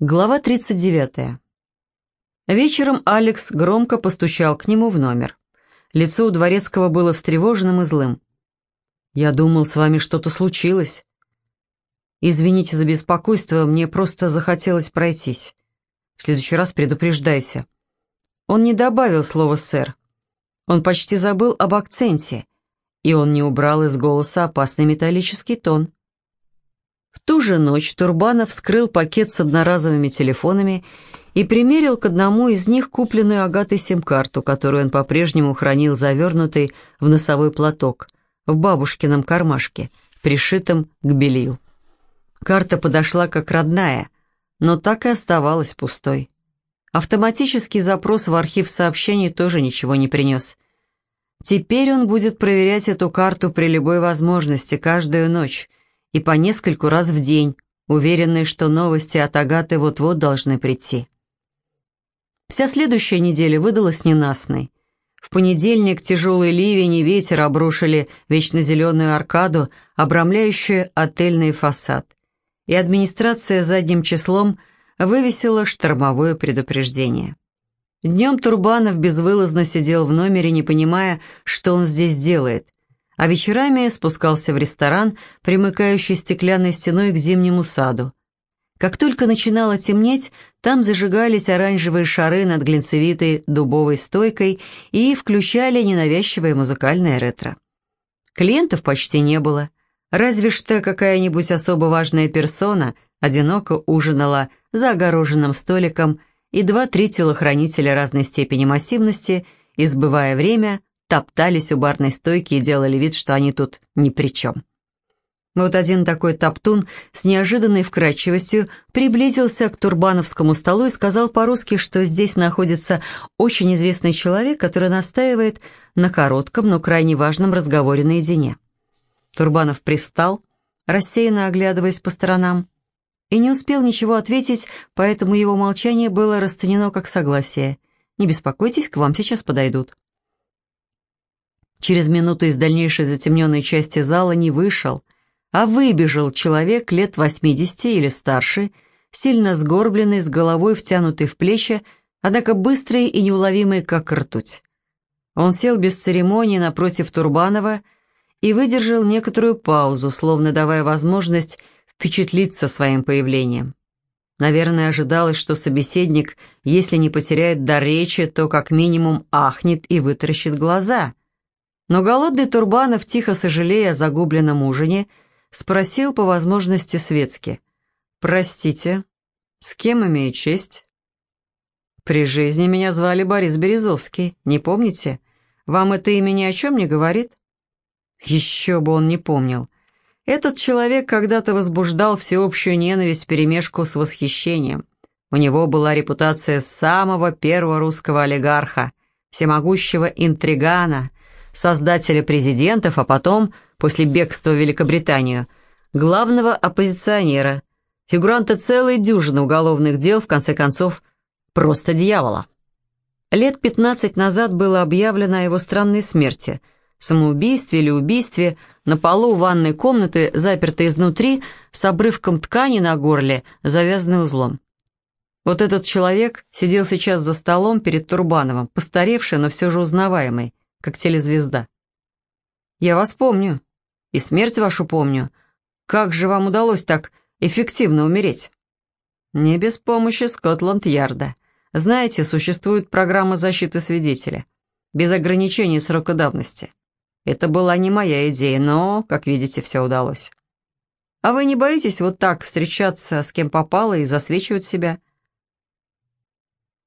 Глава 39. Вечером Алекс громко постучал к нему в номер. Лицо у Дворецкого было встревоженным и злым. «Я думал, с вами что-то случилось. Извините за беспокойство, мне просто захотелось пройтись. В следующий раз предупреждайся». Он не добавил слова «сэр». Он почти забыл об акценте, и он не убрал из голоса опасный металлический тон. Ту же ночь Турбанов вскрыл пакет с одноразовыми телефонами и примерил к одному из них купленную Агатой сим-карту, которую он по-прежнему хранил завернутой в носовой платок, в бабушкином кармашке, пришитом к белью. Карта подошла как родная, но так и оставалась пустой. Автоматический запрос в архив сообщений тоже ничего не принес. Теперь он будет проверять эту карту при любой возможности, каждую ночь, и по нескольку раз в день, уверенный, что новости от Агаты вот-вот должны прийти. Вся следующая неделя выдалась ненастной. В понедельник тяжелый ливень и ветер обрушили вечно зеленую аркаду, обрамляющую отельный фасад. И администрация задним числом вывесила штормовое предупреждение. Днем Турбанов безвылазно сидел в номере, не понимая, что он здесь делает, а вечерами спускался в ресторан, примыкающий стеклянной стеной к зимнему саду. Как только начинало темнеть, там зажигались оранжевые шары над глинцевитой дубовой стойкой и включали ненавязчивое музыкальное ретро. Клиентов почти не было, разве что какая-нибудь особо важная персона одиноко ужинала за огороженным столиком и два-три телохранителя разной степени массивности, избывая время, топтались у барной стойки и делали вид, что они тут ни при чем. Вот один такой топтун с неожиданной вкрадчивостью приблизился к турбановскому столу и сказал по-русски, что здесь находится очень известный человек, который настаивает на коротком, но крайне важном разговоре наедине. Турбанов привстал, рассеянно оглядываясь по сторонам, и не успел ничего ответить, поэтому его молчание было расценено как согласие. «Не беспокойтесь, к вам сейчас подойдут». Через минуту из дальнейшей затемненной части зала не вышел, а выбежал человек лет 80 или старше, сильно сгорбленный, с головой втянутый в плечи, однако быстрый и неуловимый, как ртуть. Он сел без церемонии напротив Турбанова и выдержал некоторую паузу, словно давая возможность впечатлиться своим появлением. Наверное, ожидалось, что собеседник, если не потеряет дар речи, то как минимум ахнет и вытаращит глаза. Но голодный Турбанов, тихо сожалея о загубленном ужине, спросил по возможности светски. «Простите, с кем имею честь?» «При жизни меня звали Борис Березовский, не помните? Вам это имя ни о чем не говорит?» Еще бы он не помнил. Этот человек когда-то возбуждал всеобщую ненависть вперемешку с восхищением. У него была репутация самого первого русского олигарха, всемогущего интригана, создателя президентов, а потом, после бегства в Великобританию, главного оппозиционера, фигуранта целой дюжины уголовных дел, в конце концов, просто дьявола. Лет 15 назад было объявлено о его странной смерти, самоубийстве или убийстве на полу ванной комнаты, запертой изнутри, с обрывком ткани на горле, завязанной узлом. Вот этот человек сидел сейчас за столом перед Турбановым, постаревший, но все же узнаваемый как телезвезда. Я вас помню. И смерть вашу помню. Как же вам удалось так эффективно умереть? Не без помощи Скотланд-Ярда. Знаете, существует программа защиты свидетеля. Без ограничений срока давности. Это была не моя идея, но, как видите, все удалось. А вы не боитесь вот так встречаться с кем попало и засвечивать себя?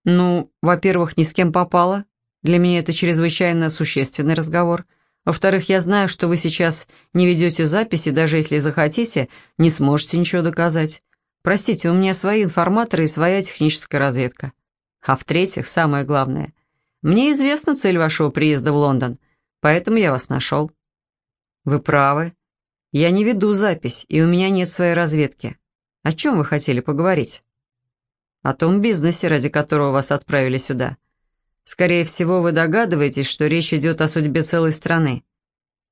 Ну, во-первых, ни с кем попало, для меня это чрезвычайно существенный разговор. Во-вторых, я знаю, что вы сейчас не ведете записи, даже если захотите, не сможете ничего доказать. Простите, у меня свои информаторы и своя техническая разведка. А в-третьих, самое главное, мне известна цель вашего приезда в Лондон, поэтому я вас нашел. Вы правы. Я не веду запись, и у меня нет своей разведки. О чем вы хотели поговорить? О том бизнесе, ради которого вас отправили сюда. Скорее всего, вы догадываетесь, что речь идет о судьбе целой страны.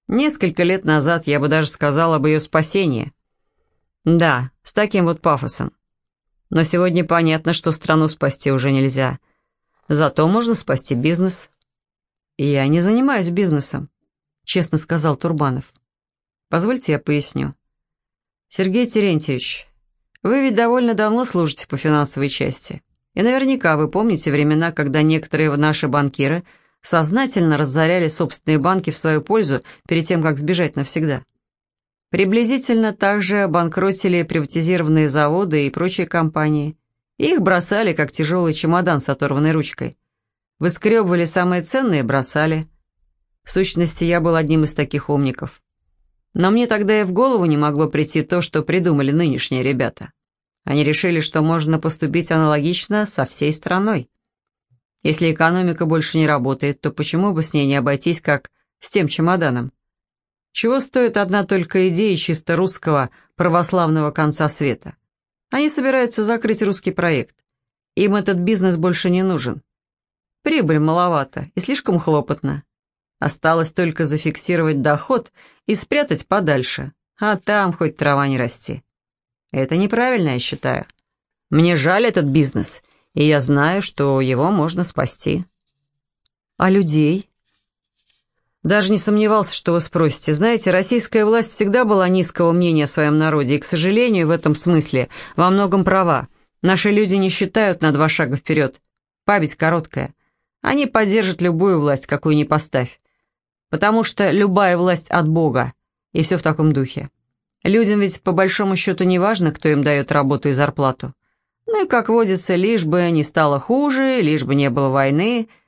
Несколько лет назад я бы даже сказал об ее спасении. Да, с таким вот пафосом. Но сегодня понятно, что страну спасти уже нельзя. Зато можно спасти бизнес. «Я не занимаюсь бизнесом», — честно сказал Турбанов. «Позвольте я поясню. Сергей Терентьевич, вы ведь довольно давно служите по финансовой части, и наверняка вы помните времена, когда некоторые наши банкиры сознательно разоряли собственные банки в свою пользу перед тем, как сбежать навсегда. Приблизительно так же банкротили приватизированные заводы и прочие компании. Их бросали, как тяжелый чемодан с оторванной ручкой. Выскребывали самые ценные, бросали. В сущности, я был одним из таких умников. Но мне тогда и в голову не могло прийти то, что придумали нынешние ребята. Они решили, что можно поступить аналогично со всей страной. Если экономика больше не работает, то почему бы с ней не обойтись, как с тем чемоданом? Чего стоит одна только идея чисто русского православного конца света? Они собираются закрыть русский проект. Им этот бизнес больше не нужен. Прибыль маловато и слишком хлопотно. Осталось только зафиксировать доход и спрятать подальше, а там хоть трава не расти. Это неправильно, я считаю. Мне жаль этот бизнес, и я знаю, что его можно спасти. А людей? Даже не сомневался, что вы спросите. Знаете, российская власть всегда была низкого мнения о своем народе, и, к сожалению, в этом смысле во многом права. Наши люди не считают на два шага вперед. Память короткая. Они поддержат любую власть, какую ни поставь. Потому что любая власть от Бога, и все в таком духе. Людям ведь по большому счету не важно, кто им дает работу и зарплату. Ну и, как водится, лишь бы не стало хуже, лишь бы не было войны –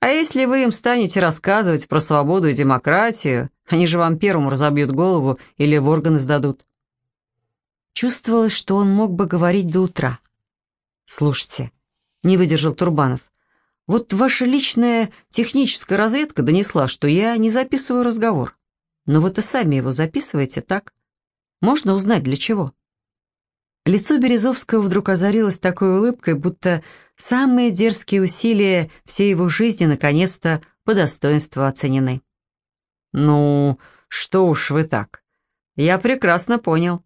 а если вы им станете рассказывать про свободу и демократию, они же вам первому разобьют голову или в органы сдадут. Чувствовалось, что он мог бы говорить до утра. «Слушайте», — не выдержал Турбанов, «вот ваша личная техническая разведка донесла, что я не записываю разговор. Но вы-то сами его записываете, так? Можно узнать, для чего?» Лицо Березовского вдруг озарилось такой улыбкой, будто самые дерзкие усилия всей его жизни наконец-то по достоинству оценены. «Ну, что уж вы так. Я прекрасно понял.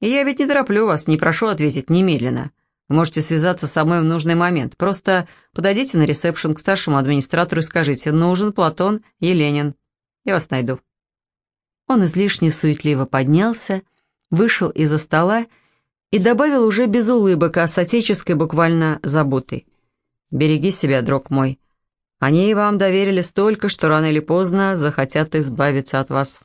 Я ведь не тороплю вас, не прошу ответить немедленно. Можете связаться со мной в нужный момент. Просто подойдите на ресепшн к старшему администратору и скажите «Нужен Платон Еленин». Я вас найду». Он излишне суетливо поднялся, вышел из-за стола и, и добавил уже без улыбок, а с отеческой буквально заботой. «Береги себя, друг мой. Они вам доверили столько, что рано или поздно захотят избавиться от вас».